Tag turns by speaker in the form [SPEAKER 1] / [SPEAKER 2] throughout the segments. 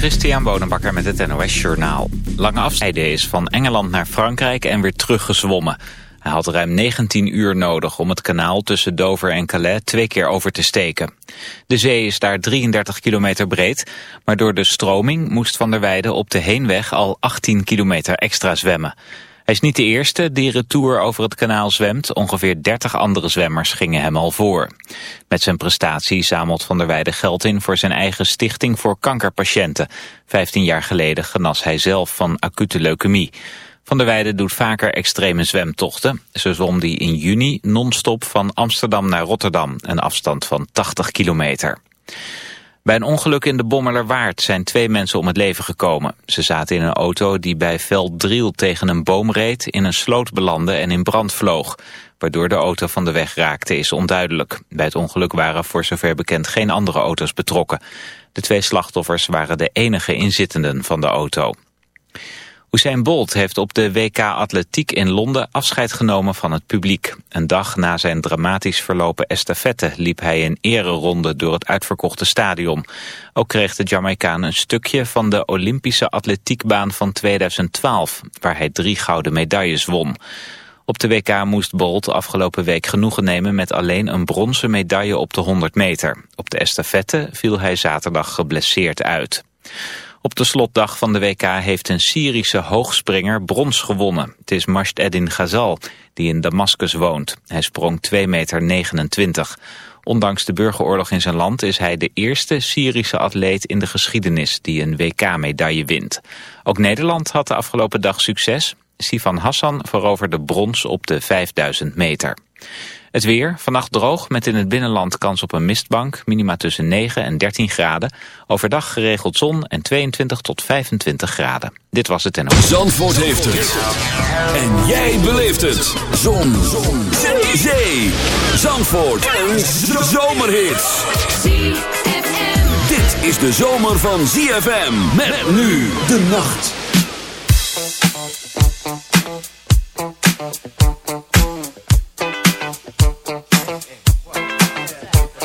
[SPEAKER 1] Christian Bonenbakker met het NOS Journaal. Lange afzijde is van Engeland naar Frankrijk en weer teruggezwommen. Hij had ruim 19 uur nodig om het kanaal tussen Dover en Calais twee keer over te steken. De zee is daar 33 kilometer breed, maar door de stroming moest Van der Weijden op de heenweg al 18 kilometer extra zwemmen. Hij is niet de eerste die retour over het kanaal zwemt. Ongeveer 30 andere zwemmers gingen hem al voor. Met zijn prestatie zamelt Van der Weijden geld in voor zijn eigen stichting voor kankerpatiënten. 15 jaar geleden genas hij zelf van acute leukemie. Van der Weijden doet vaker extreme zwemtochten. Zo zwom die in juni non-stop van Amsterdam naar Rotterdam, een afstand van 80 kilometer. Bij een ongeluk in de Bommelerwaard zijn twee mensen om het leven gekomen. Ze zaten in een auto die bij Veldriel tegen een boom reed, in een sloot belandde en in brand vloog. Waardoor de auto van de weg raakte is onduidelijk. Bij het ongeluk waren voor zover bekend geen andere auto's betrokken. De twee slachtoffers waren de enige inzittenden van de auto. Usain Bolt heeft op de WK Atletiek in Londen afscheid genomen van het publiek. Een dag na zijn dramatisch verlopen estafette liep hij een ereronde door het uitverkochte stadion. Ook kreeg de Jamaicaan een stukje van de Olympische atletiekbaan van 2012, waar hij drie gouden medailles won. Op de WK moest Bolt afgelopen week genoegen nemen met alleen een bronzen medaille op de 100 meter. Op de estafette viel hij zaterdag geblesseerd uit. Op de slotdag van de WK heeft een Syrische hoogspringer brons gewonnen. Het is Masht Eddin Ghazal, die in Damascus woont. Hij sprong 2,29 meter. Ondanks de burgeroorlog in zijn land is hij de eerste Syrische atleet in de geschiedenis die een WK-medaille wint. Ook Nederland had de afgelopen dag succes. Sivan Hassan veroverde brons op de 5000 meter. Het weer, vannacht droog met in het binnenland kans op een mistbank. Minima tussen 9 en 13 graden. Overdag geregeld zon en 22 tot 25 graden. Dit was het en
[SPEAKER 2] Zandvoort heeft het. En jij beleeft het. Zon. zon. Zee. Zee. Zandvoort. Een zomerhit. Dit is de zomer van ZFM. Met nu de nacht.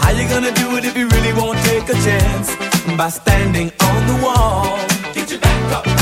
[SPEAKER 3] How you gonna do it if you really won't take a chance? By standing on the wall.
[SPEAKER 4] Get your back up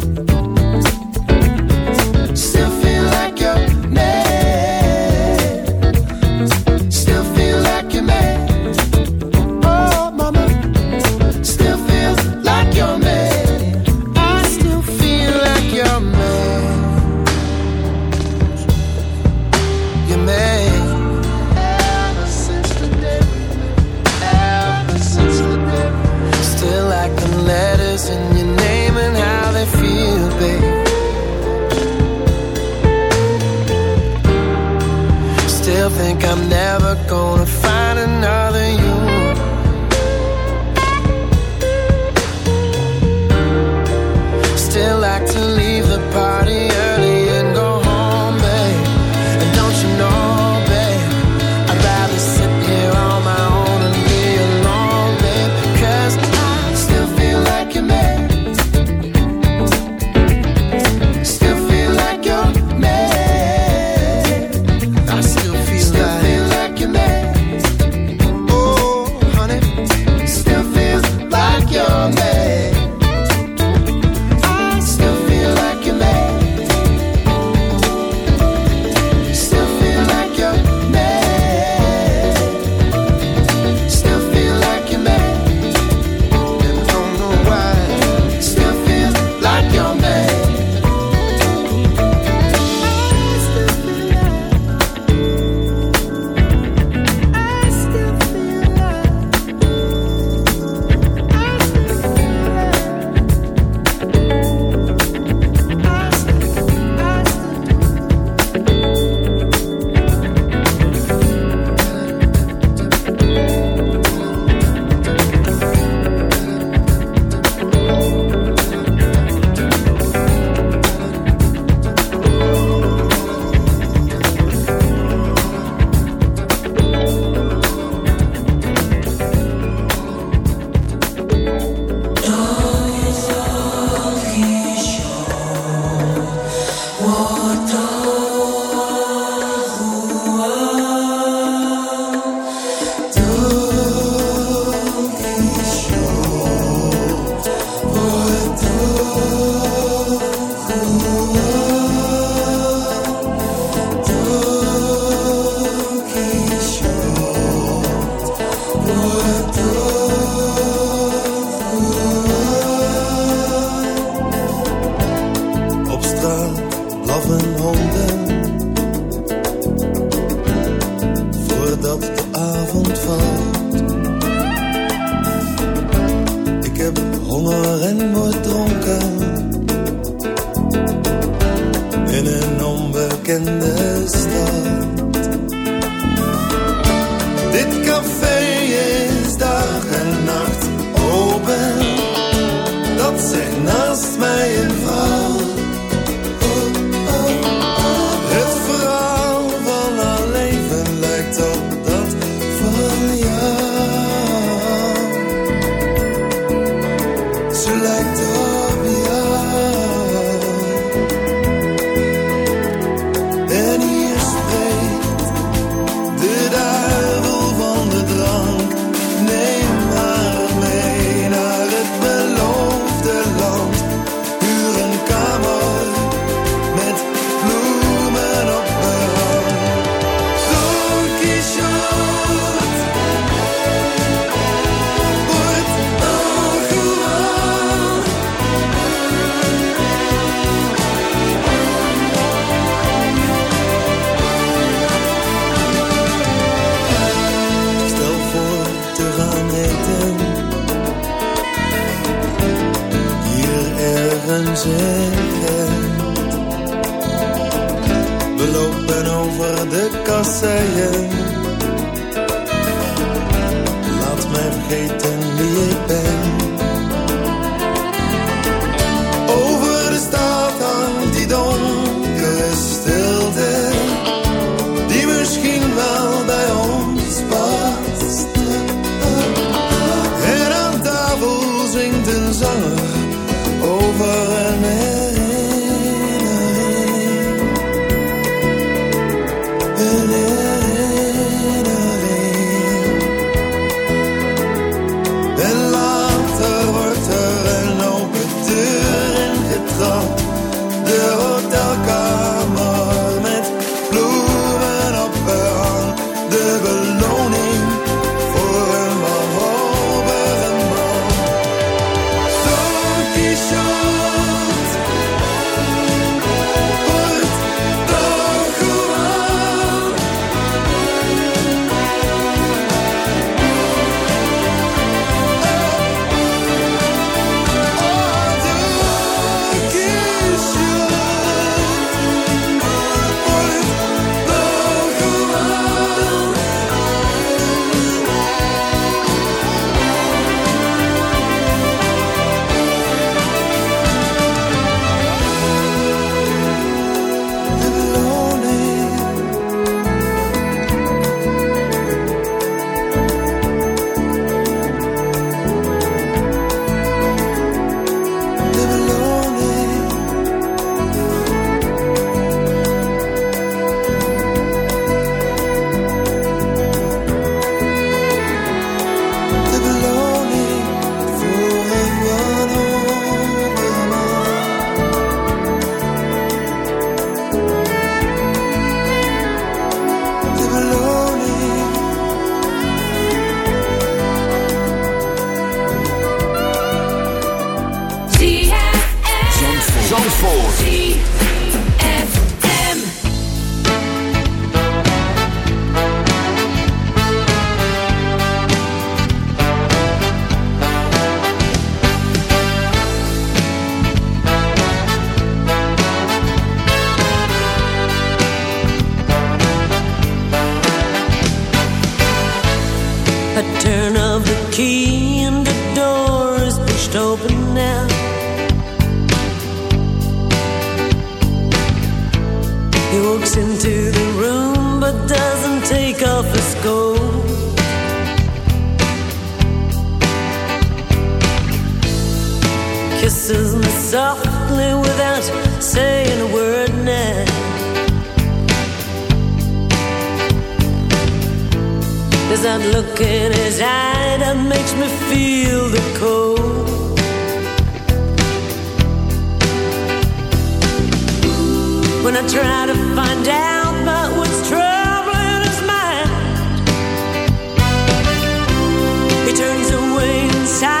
[SPEAKER 5] kisses me softly without saying a word now. There's that look in his eye that makes me feel the cold. When I try to find out about what's troubling his mind, he turns away inside.